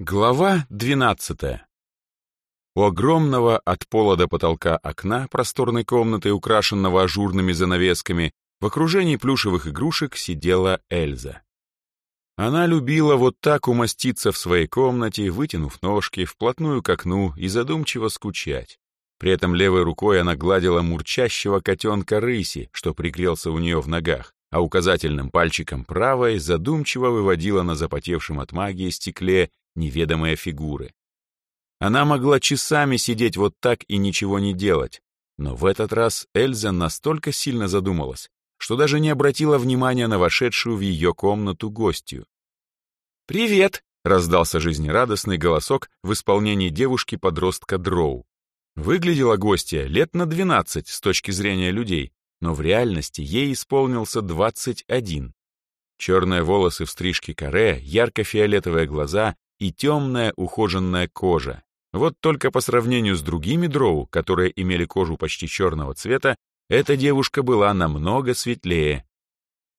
Глава двенадцатая. У огромного от пола до потолка окна просторной комнаты, украшенного ажурными занавесками, в окружении плюшевых игрушек сидела Эльза. Она любила вот так умоститься в своей комнате, вытянув ножки, вплотную к окну и задумчиво скучать. При этом левой рукой она гладила мурчащего котенка рыси, что пригрелся у нее в ногах, а указательным пальчиком правой задумчиво выводила на запотевшем от магии стекле неведомые фигуры. Она могла часами сидеть вот так и ничего не делать, но в этот раз Эльза настолько сильно задумалась, что даже не обратила внимания на вошедшую в ее комнату гостью. «Привет!» — раздался жизнерадостный голосок в исполнении девушки-подростка Дроу. Выглядела гостья лет на 12 с точки зрения людей, но в реальности ей исполнился 21. Черные волосы в стрижке каре, ярко-фиолетовые глаза и темная ухоженная кожа. Вот только по сравнению с другими дроу, которые имели кожу почти черного цвета, эта девушка была намного светлее.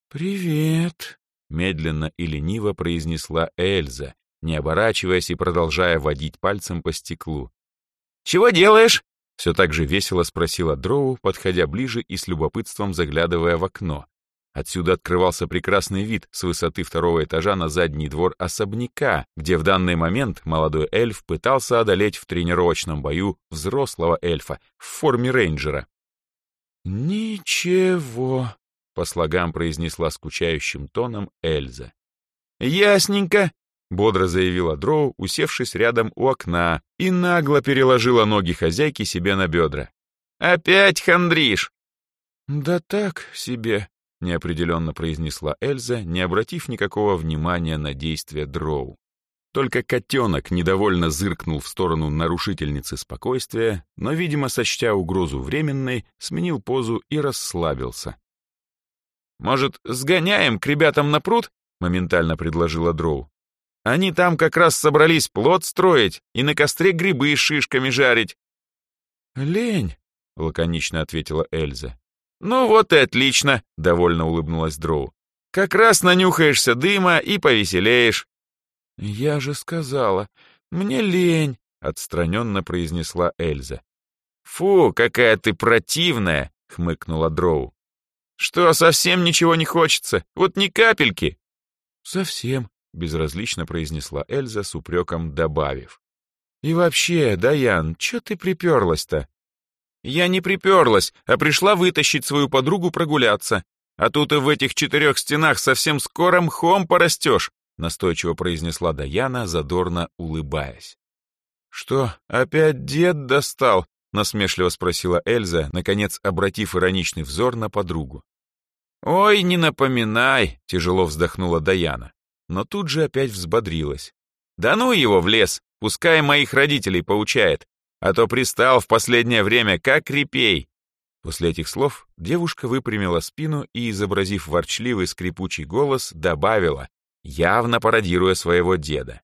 «Привет», — медленно и лениво произнесла Эльза, не оборачиваясь и продолжая водить пальцем по стеклу. «Чего делаешь?» — все так же весело спросила Дроу, подходя ближе и с любопытством заглядывая в окно, Отсюда открывался прекрасный вид с высоты второго этажа на задний двор особняка, где в данный момент молодой эльф пытался одолеть в тренировочном бою взрослого эльфа в форме рейнджера. «Ничего», — по слогам произнесла скучающим тоном Эльза. «Ясненько», — бодро заявила Дроу, усевшись рядом у окна, и нагло переложила ноги хозяйки себе на бедра. «Опять хандришь?» «Да так себе», — неопределенно произнесла Эльза, не обратив никакого внимания на действия Дроу. Только котенок недовольно зыркнул в сторону нарушительницы спокойствия, но, видимо, сочтя угрозу временной, сменил позу и расслабился. «Может, сгоняем к ребятам на пруд?» — моментально предложила Дроу. «Они там как раз собрались плод строить и на костре грибы с шишками жарить». «Лень», — лаконично ответила Эльза. «Ну вот и отлично», — довольно улыбнулась Дроу. «Как раз нанюхаешься дыма и повеселеешь». «Я же сказала, мне лень», — отстраненно произнесла Эльза. «Фу, какая ты противная», — хмыкнула Дроу. «Что, совсем ничего не хочется? Вот ни капельки?» «Совсем», — безразлично произнесла Эльза с упреком добавив. «И вообще, Даян, чё ты приперлась-то? Я не приперлась, а пришла вытащить свою подругу прогуляться. А тут и в этих четырех стенах совсем скоро мхом порастешь, настойчиво произнесла Даяна, задорно улыбаясь. Что, опять дед достал? насмешливо спросила Эльза, наконец обратив ироничный взор на подругу. «Ой, не напоминай!» — тяжело вздохнула Даяна, но тут же опять взбодрилась. «Да ну его в лес, пускай моих родителей поучает, а то пристал в последнее время, как репей». После этих слов девушка выпрямила спину и, изобразив ворчливый скрипучий голос, добавила, явно пародируя своего деда.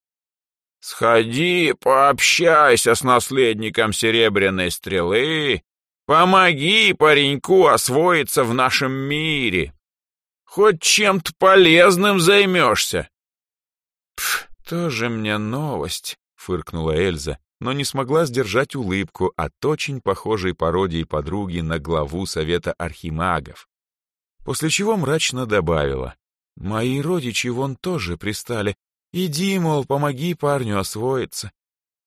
«Сходи, пообщайся с наследником Серебряной Стрелы, помоги пареньку освоиться в нашем мире. Хоть чем-то полезным займешься». «Пф, тоже мне новость», — фыркнула Эльза, но не смогла сдержать улыбку от очень похожей пародии подруги на главу Совета Архимагов. После чего мрачно добавила, «Мои родичи вон тоже пристали. Иди, мол, помоги парню освоиться.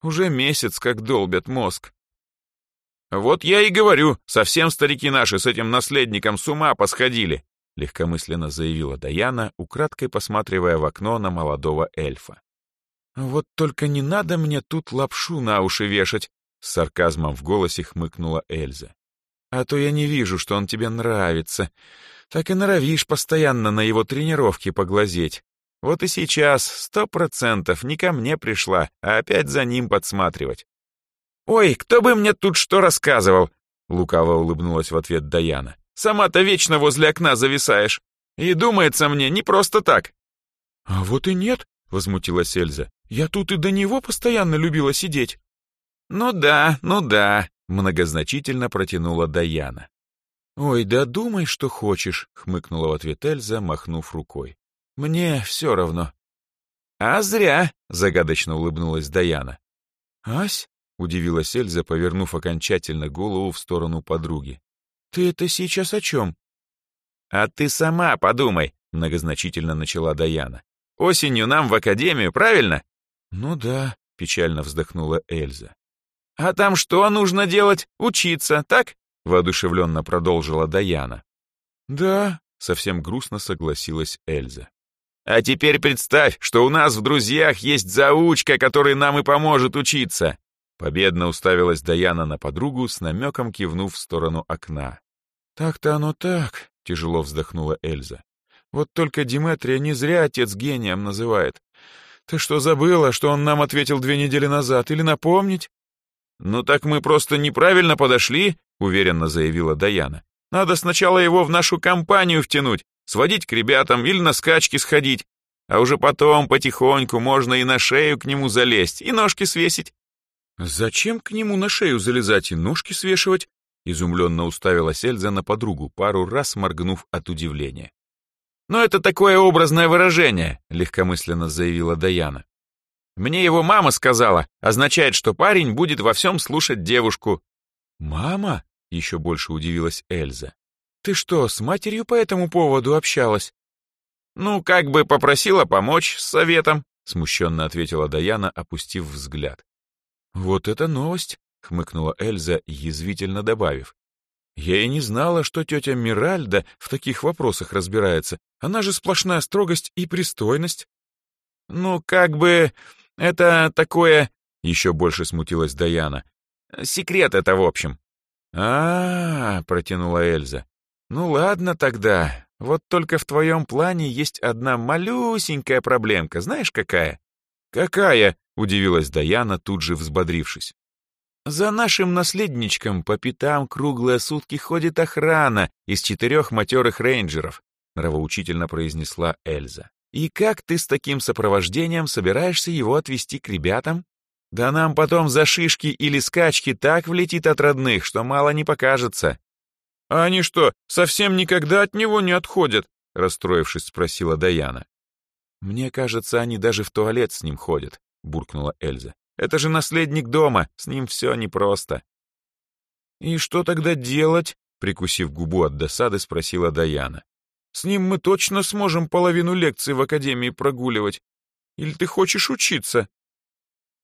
Уже месяц как долбят мозг». «Вот я и говорю, совсем старики наши с этим наследником с ума посходили», легкомысленно заявила Даяна, украдкой посматривая в окно на молодого эльфа. «Вот только не надо мне тут лапшу на уши вешать», — с сарказмом в голосе хмыкнула Эльза. «А то я не вижу, что он тебе нравится. Так и норовишь постоянно на его тренировки поглазеть. Вот и сейчас сто процентов не ко мне пришла, а опять за ним подсматривать». «Ой, кто бы мне тут что рассказывал?» — лукаво улыбнулась в ответ Даяна. «Сама-то вечно возле окна зависаешь. И думается мне не просто так». «А вот и нет», — возмутилась Эльза. «Я тут и до него постоянно любила сидеть». «Ну да, ну да», — многозначительно протянула Даяна. «Ой, да думай, что хочешь», — хмыкнула в ответ Эльза, махнув рукой. «Мне все равно». А зря, загадочно улыбнулась Даяна. Ась? Удивилась Эльза, повернув окончательно голову в сторону подруги. «Ты это сейчас о чем?» «А ты сама подумай», — многозначительно начала Даяна. «Осенью нам в академию, правильно?» «Ну да», — печально вздохнула Эльза. «А там что нужно делать? Учиться, так?» — воодушевленно продолжила Даяна. «Да», — совсем грустно согласилась Эльза. «А теперь представь, что у нас в друзьях есть заучка, который нам и поможет учиться. Победно уставилась Даяна на подругу, с намеком кивнув в сторону окна. «Так-то оно так», — тяжело вздохнула Эльза. «Вот только Диметрия не зря отец гением называет. Ты что, забыла, что он нам ответил две недели назад, или напомнить?» «Ну так мы просто неправильно подошли», — уверенно заявила Даяна. «Надо сначала его в нашу компанию втянуть, сводить к ребятам или на скачки сходить, а уже потом потихоньку можно и на шею к нему залезть, и ножки свесить. «Зачем к нему на шею залезать и ножки свешивать?» Изумленно уставилась Эльза на подругу, пару раз моргнув от удивления. «Но это такое образное выражение», — легкомысленно заявила Даяна. «Мне его мама сказала, означает, что парень будет во всем слушать девушку». «Мама?» — еще больше удивилась Эльза. «Ты что, с матерью по этому поводу общалась?» «Ну, как бы попросила помочь с советом», — смущенно ответила Даяна, опустив взгляд. «Вот это новость!» — хмыкнула Эльза, язвительно добавив. «Я и не знала, что тетя Миральда в таких вопросах разбирается. Она же сплошная строгость и пристойность». «Ну, как бы... это такое...» — еще больше смутилась Даяна. «Секрет это, в общем». А, -а, -а протянула Эльза. «Ну ладно тогда. Вот только в твоем плане есть одна малюсенькая проблемка. Знаешь, какая?» «Какая?» Удивилась Даяна, тут же взбодрившись. «За нашим наследничком по пятам круглые сутки ходит охрана из четырех матерых рейнджеров», нравоучительно произнесла Эльза. «И как ты с таким сопровождением собираешься его отвести к ребятам? Да нам потом за шишки или скачки так влетит от родных, что мало не покажется». «А они что, совсем никогда от него не отходят?» расстроившись, спросила Даяна. «Мне кажется, они даже в туалет с ним ходят», — буркнула Эльза. «Это же наследник дома, с ним все непросто». «И что тогда делать?» — прикусив губу от досады, спросила Даяна. «С ним мы точно сможем половину лекций в академии прогуливать. Или ты хочешь учиться?»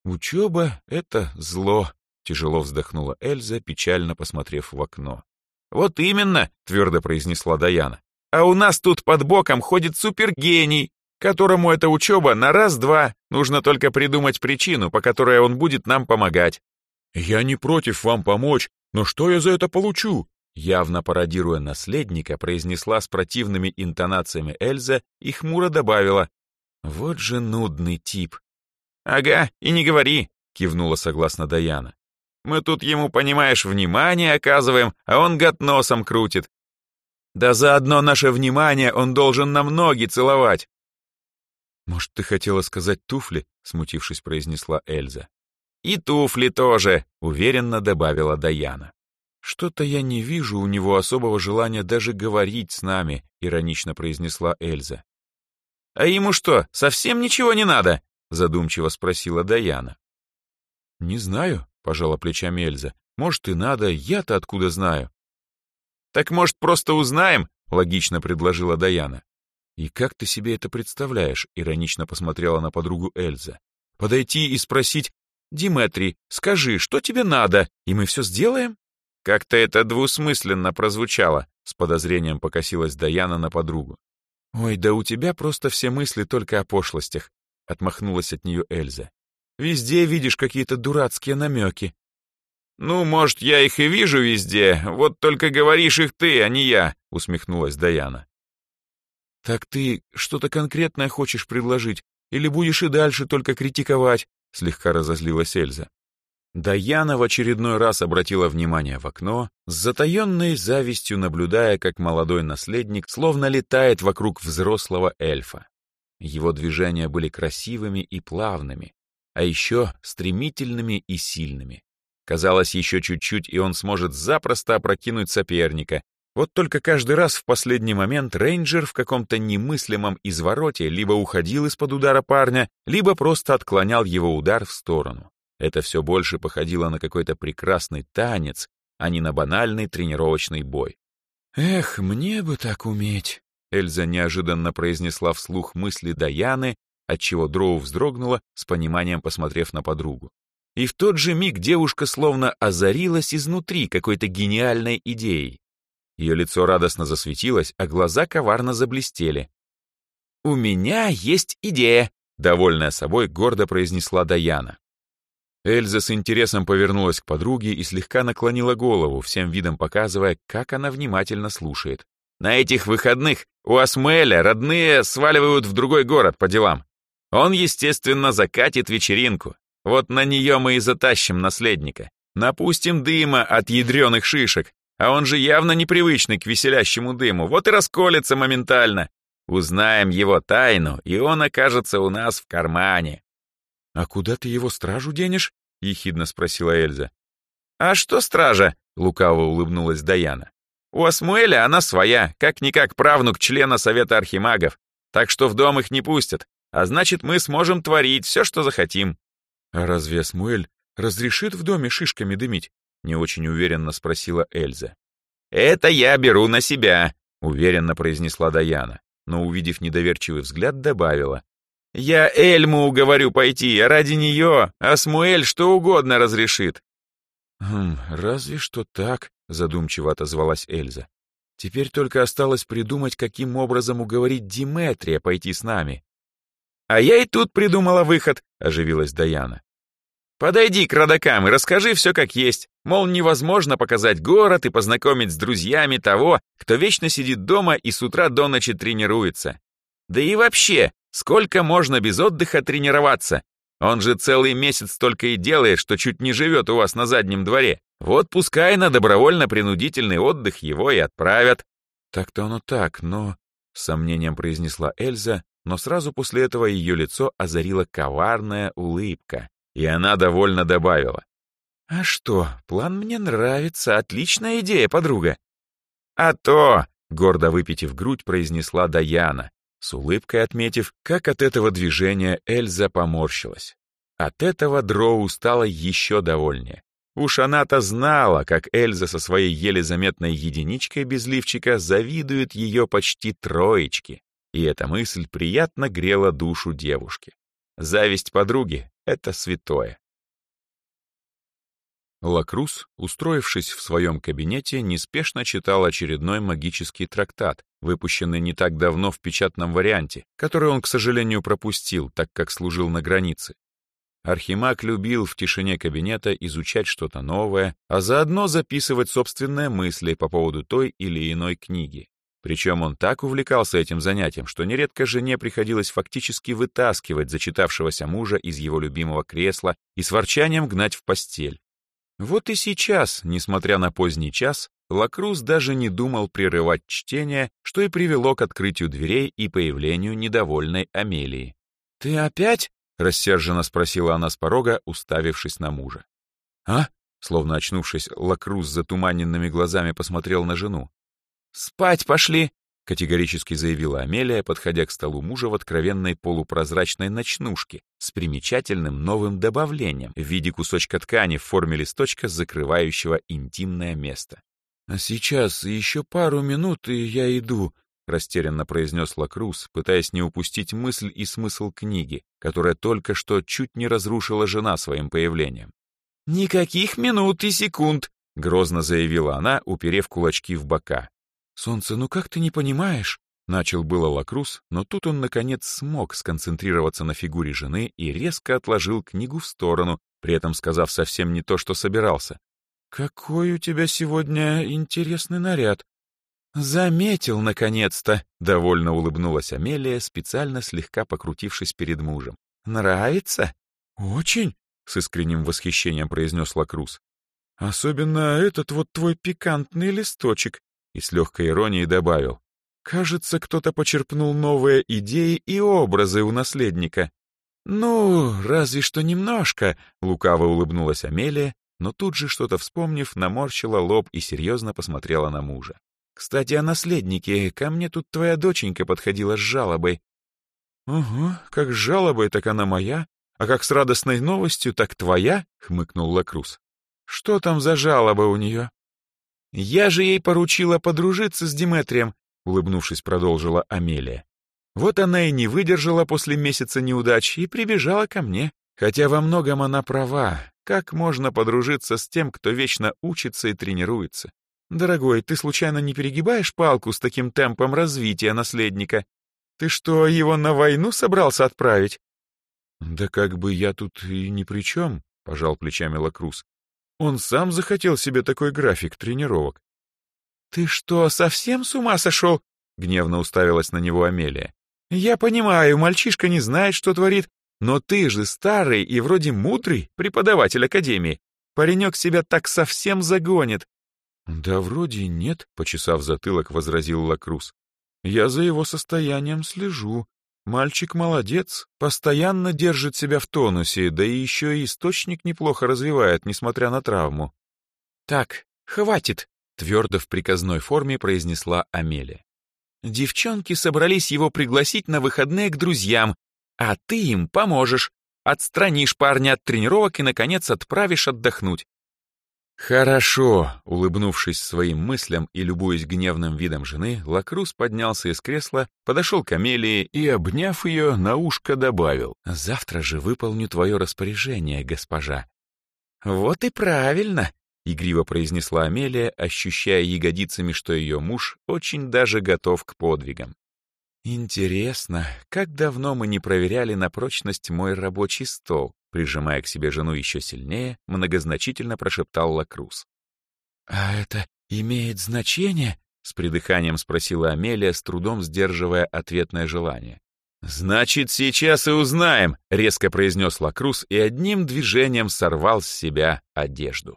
«Учеба — это зло», — тяжело вздохнула Эльза, печально посмотрев в окно. «Вот именно», — твердо произнесла Даяна. «А у нас тут под боком ходит супергений, которому эта учеба на раз-два, нужно только придумать причину, по которой он будет нам помогать. «Я не против вам помочь, но что я за это получу?» Явно пародируя наследника, произнесла с противными интонациями Эльза и хмуро добавила. «Вот же нудный тип». «Ага, и не говори», — кивнула согласно Даяна. «Мы тут ему, понимаешь, внимание оказываем, а он гад носом крутит. Да заодно наше внимание он должен нам ноги целовать. «Может, ты хотела сказать туфли?» — смутившись, произнесла Эльза. «И туфли тоже», — уверенно добавила Даяна. «Что-то я не вижу у него особого желания даже говорить с нами», — иронично произнесла Эльза. «А ему что, совсем ничего не надо?» — задумчиво спросила Даяна. «Не знаю», — пожала плечами Эльза. «Может, и надо, я-то откуда знаю?» «Так, может, просто узнаем?» — логично предложила Даяна. «И как ты себе это представляешь?» — иронично посмотрела на подругу Эльза. «Подойти и спросить, «Диметрий, скажи, что тебе надо, и мы все сделаем?» «Как-то это двусмысленно прозвучало», — с подозрением покосилась Даяна на подругу. «Ой, да у тебя просто все мысли только о пошлостях», — отмахнулась от нее Эльза. «Везде видишь какие-то дурацкие намеки». «Ну, может, я их и вижу везде, вот только говоришь их ты, а не я», — усмехнулась Даяна. «Так ты что-то конкретное хочешь предложить, или будешь и дальше только критиковать?» слегка разозлилась Эльза. Даяна в очередной раз обратила внимание в окно, с затаенной завистью наблюдая, как молодой наследник словно летает вокруг взрослого эльфа. Его движения были красивыми и плавными, а еще стремительными и сильными. Казалось, еще чуть-чуть, и он сможет запросто опрокинуть соперника, Вот только каждый раз в последний момент рейнджер в каком-то немыслимом извороте либо уходил из-под удара парня, либо просто отклонял его удар в сторону. Это все больше походило на какой-то прекрасный танец, а не на банальный тренировочный бой. «Эх, мне бы так уметь!» Эльза неожиданно произнесла вслух мысли Даяны, отчего Дроу вздрогнула, с пониманием посмотрев на подругу. И в тот же миг девушка словно озарилась изнутри какой-то гениальной идеей. Ее лицо радостно засветилось, а глаза коварно заблестели. «У меня есть идея», — довольная собой гордо произнесла Даяна. Эльза с интересом повернулась к подруге и слегка наклонила голову, всем видом показывая, как она внимательно слушает. «На этих выходных у Асмуэля родные сваливают в другой город по делам. Он, естественно, закатит вечеринку. Вот на нее мы и затащим наследника. Напустим дыма от ядреных шишек, а он же явно непривычный к веселящему дыму, вот и расколется моментально. Узнаем его тайну, и он окажется у нас в кармане». «А куда ты его стражу денешь?» — ехидно спросила Эльза. «А что стража?» — лукаво улыбнулась Даяна. «У Асмуэля она своя, как-никак правнук члена Совета Архимагов, так что в дом их не пустят, а значит, мы сможем творить все, что захотим». «А разве Асмуэль разрешит в доме шишками дымить?» Не очень уверенно спросила Эльза. «Это я беру на себя», — уверенно произнесла Даяна, но, увидев недоверчивый взгляд, добавила. «Я Эльму уговорю пойти, а ради нее Асмуэль что угодно разрешит». «Хм, разве что так», — задумчиво отозвалась Эльза. «Теперь только осталось придумать, каким образом уговорить Диметрия пойти с нами». «А я и тут придумала выход», — оживилась Даяна. Подойди к родакам и расскажи все как есть. Мол, невозможно показать город и познакомить с друзьями того, кто вечно сидит дома и с утра до ночи тренируется. Да и вообще, сколько можно без отдыха тренироваться? Он же целый месяц только и делает, что чуть не живет у вас на заднем дворе. Вот пускай на добровольно-принудительный отдых его и отправят. Так-то оно так, но... С сомнением произнесла Эльза, но сразу после этого ее лицо озарила коварная улыбка. И она довольно добавила. «А что, план мне нравится, отличная идея, подруга». «А то!» — гордо выпитив грудь, произнесла Даяна, с улыбкой отметив, как от этого движения Эльза поморщилась. От этого Дроу стало еще довольнее. Уж она-то знала, как Эльза со своей еле заметной единичкой без лифчика завидует ее почти троечке, и эта мысль приятно грела душу девушки. Зависть подруги — это святое. Лакрус, устроившись в своем кабинете, неспешно читал очередной магический трактат, выпущенный не так давно в печатном варианте, который он, к сожалению, пропустил, так как служил на границе. Архимаг любил в тишине кабинета изучать что-то новое, а заодно записывать собственные мысли по поводу той или иной книги. Причем он так увлекался этим занятием, что нередко жене приходилось фактически вытаскивать зачитавшегося мужа из его любимого кресла и с ворчанием гнать в постель. Вот и сейчас, несмотря на поздний час, Лакрус даже не думал прерывать чтение, что и привело к открытию дверей и появлению недовольной Амелии. «Ты опять?» — рассерженно спросила она с порога, уставившись на мужа. «А?» — словно очнувшись, Лакрус затуманенными глазами посмотрел на жену. «Спать пошли!» — категорически заявила Амелия, подходя к столу мужа в откровенной полупрозрачной ночнушке с примечательным новым добавлением в виде кусочка ткани в форме листочка, закрывающего интимное место. «А сейчас еще пару минут, и я иду», — растерянно произнес Лакрус, пытаясь не упустить мысль и смысл книги, которая только что чуть не разрушила жена своим появлением. «Никаких минут и секунд», — грозно заявила она, уперев кулачки в бока. «Солнце, ну как ты не понимаешь?» Начал было Лакрус, но тут он, наконец, смог сконцентрироваться на фигуре жены и резко отложил книгу в сторону, при этом сказав совсем не то, что собирался. «Какой у тебя сегодня интересный наряд!» «Заметил, наконец-то!» — довольно улыбнулась Амелия, специально слегка покрутившись перед мужем. «Нравится?» «Очень!» — с искренним восхищением произнес Лакрус. «Особенно этот вот твой пикантный листочек и с легкой иронией добавил. «Кажется, кто-то почерпнул новые идеи и образы у наследника». «Ну, разве что немножко», — лукаво улыбнулась Амелия, но тут же, что-то вспомнив, наморщила лоб и серьезно посмотрела на мужа. Кстати, о наследнике. Ко мне тут твоя доченька подходила с жалобой. Угу, как с жалобой, так она моя. А как с радостной новостью, так твоя, хмыкнул Лакрус. Что там за жалоба у нее? Я же ей поручила подружиться с Диметрием, улыбнувшись, продолжила Амелия. Вот она и не выдержала после месяца неудач и прибежала ко мне. Хотя во многом она права. Как можно подружиться с тем, кто вечно учится и тренируется? Дорогой, ты случайно не перегибаешь палку с таким темпом развития наследника? Ты что, его на войну собрался отправить? Да как бы я тут и ни при чем, пожал плечами Лакрус. Он сам захотел себе такой график тренировок. Ты что, совсем с ума сошел? Гневно уставилась на него Амелия. Я понимаю, мальчишка не знает, что творит, но ты же старый и вроде мудрый преподаватель академии. Паренек себя так совсем загонит. Да вроде нет, почесав затылок, возразил Лакрус. Я за его состоянием слежу. Мальчик молодец, постоянно держит себя в тонусе, да и еще и источник неплохо развивает, несмотря на травму. Так, хватит, твердо в приказной форме произнесла Амелия. Девчонки собрались его пригласить на выходные к друзьям, а ты им поможешь. Отстранишь парня от тренировок и, наконец, отправишь отдохнуть. «Хорошо», — улыбнувшись своим мыслям и любуясь гневным видом жены, Лакрус поднялся из кресла, подошел к Амелии и, обняв ее, на ушко добавил. «Завтра же выполню твое распоряжение, госпожа». «Вот и правильно», — игриво произнесла Амелия, ощущая ягодицами, что ее муж очень даже готов к подвигам. «Интересно, как давно мы не проверяли на прочность мой рабочий стол?» Прижимая к себе жену еще сильнее, многозначительно прошептал Лакрус. «А это имеет значение?» — с придыханием спросила Амелия, с трудом сдерживая ответное желание. «Значит, сейчас и узнаем», — резко произнес Лакрус и одним движением сорвал с себя одежду.